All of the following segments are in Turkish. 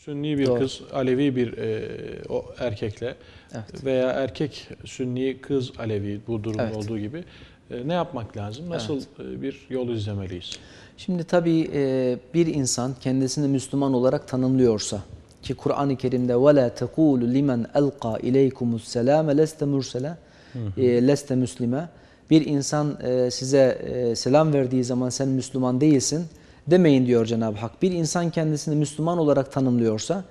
Sünni bir Doğru. kız Alevi bir e, o erkekle Evet. veya erkek Sünni kız Alevi bu durumda Evet. olduğu gibi e, ne yapmak lazım? Nasıl e, bir yol izlemeliyiz? Şimdi tabii e, bir insan kendisini Müslüman olarak tanımlıyorsa ki Kur'an-ı Kerim'de وَلَا تَقُولُ لِمَنْ أَلْقَى إِلَيْكُمُ السَّلَامَ لَسْتَ مُرْسَلًا لَسْتَ مُسْلِمًا Bir insan e, size e, selam verdiği zaman sen Müslüman değilsin demeyin diyor Cenab-ı Hak. Bir insan kendisini Müslüman olarak tanımlıyorsa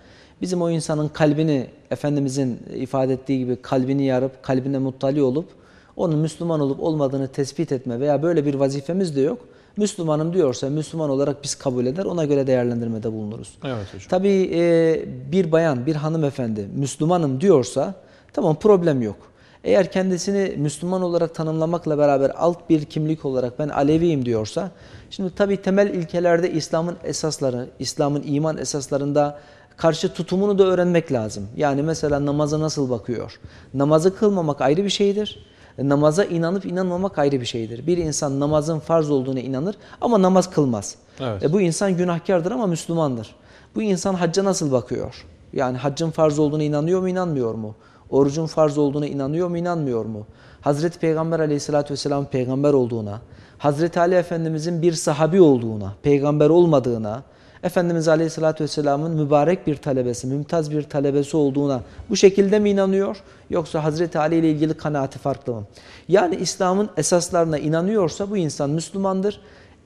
bizim o insanın kalbini Efendimizin ifade ettiği gibi kalbini yarıp kalbine muttali olup onun Müslüman olup olmadığını tespit etme veya böyle bir vazifemiz de yok. Müslümanım diyorsa Müslüman olarak biz kabul eder ona göre değerlendirmede bulunuruz. Evet hocam. Tabii e, bir bayan, bir hanımefendi Müslümanım diyorsa tamam problem yok. Eğer kendisini Müslüman olarak tanımlamakla beraber alt bir kimlik olarak ben Aleviyim diyorsa, şimdi tabii temel ilkelerde İslam'ın esasları, İslam'ın iman esaslarında karşı tutumunu da öğrenmek lazım. Yani mesela namaza nasıl bakıyor? Namazı kılmamak ayrı bir şeydir. Namaza inanıp inanmamak ayrı bir şeydir. Bir insan namazın farz olduğuna inanır ama namaz kılmaz. Evet. E, bu insan günahkardır ama Müslümandır. Bu insan hacca nasıl bakıyor? Yani haccın farz olduğuna inanıyor mu inanmıyor mu? Orucun farz olduğuna inanıyor mu inanmıyor mu? Hazreti Peygamber aleyhissalatü vesselam peygamber olduğuna, Hazreti Ali Efendimizin bir sahabi olduğuna, peygamber olmadığına, Efendimiz Aleyhisselatü Vesselam'ın mübarek bir talebesi, mümtaz bir talebesi olduğuna bu şekilde mi inanıyor? Yoksa Hazreti Ali ile ilgili kanaati farklı mı? Yani İslam'ın esaslarına inanıyorsa bu insan Müslümandır.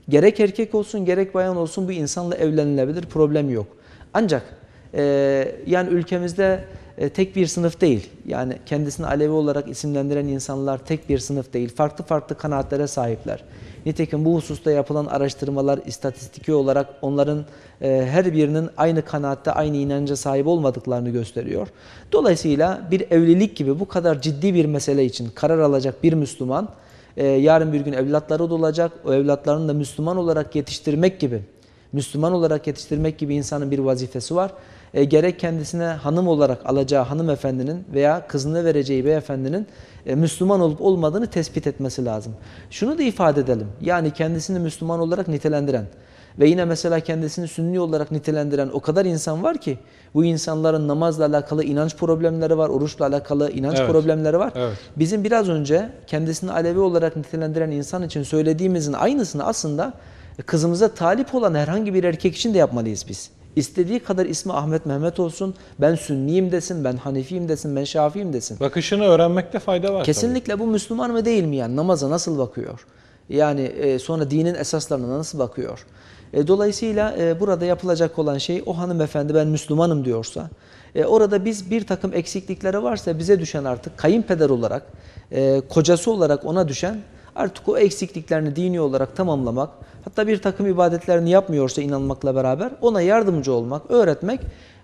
Gerek erkek olsun gerek bayan olsun bu insanla evlenilebilir problem yok. Ancak e, yani ülkemizde e, tek bir sınıf değil. Yani kendisini Alevi olarak isimlendiren insanlar tek bir sınıf değil. Farklı farklı kanaatlere sahipler. Nitekim bu hususta yapılan araştırmalar istatistiki olarak onların e, her birinin aynı kanaatte, aynı inanca sahip olmadıklarını gösteriyor. Dolayısıyla bir evlilik gibi bu kadar ciddi bir mesele için karar alacak bir Müslüman, e, yarın bir gün evlatları da olacak, o evlatlarını da Müslüman olarak yetiştirmek gibi, Müslüman olarak yetiştirmek gibi insanın bir vazifesi var. E, gerek kendisine hanım olarak alacağı hanımefendinin veya kızını vereceği beyefendinin e, Müslüman olup olmadığını tespit etmesi lazım. Şunu da ifade edelim. Yani kendisini Müslüman olarak nitelendiren ve yine mesela kendisini sünni olarak nitelendiren o kadar insan var ki bu insanların namazla alakalı inanç problemleri var, oruçla alakalı inanç Evet. problemleri var. Evet. Bizim biraz önce kendisini Alevi olarak nitelendiren insan için söylediğimizin aynısını aslında kızımıza talip olan herhangi bir erkek için de yapmalıyız biz. İstediği kadar ismi Ahmet Mehmet olsun, ben Sünniyim desin, ben Hanefiyim desin, ben Şafiyim desin. Bakışını öğrenmekte fayda var Kesinlikle bu Müslüman mı değil mi yani namaza nasıl bakıyor? Yani e, sonra dinin esaslarına nasıl bakıyor? E, dolayısıyla e, burada yapılacak olan şey o hanımefendi ben Müslümanım diyorsa e, orada biz bir takım eksiklikleri varsa bize düşen artık kayınpeder olarak e, kocası olarak ona düşen artık o eksikliklerini dini olarak tamamlamak hatta bir takım ibadetlerini yapmıyorsa inanmakla beraber ona yardımcı olmak, öğretmek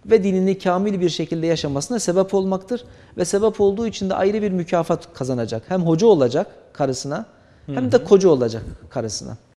ve dinini kamil bir şekilde yaşamasına sebep olmaktır. Ve sebep olduğu için de ayrı bir mükafat kazanacak. Hem hoca olacak karısına hem de koca olacak karısına.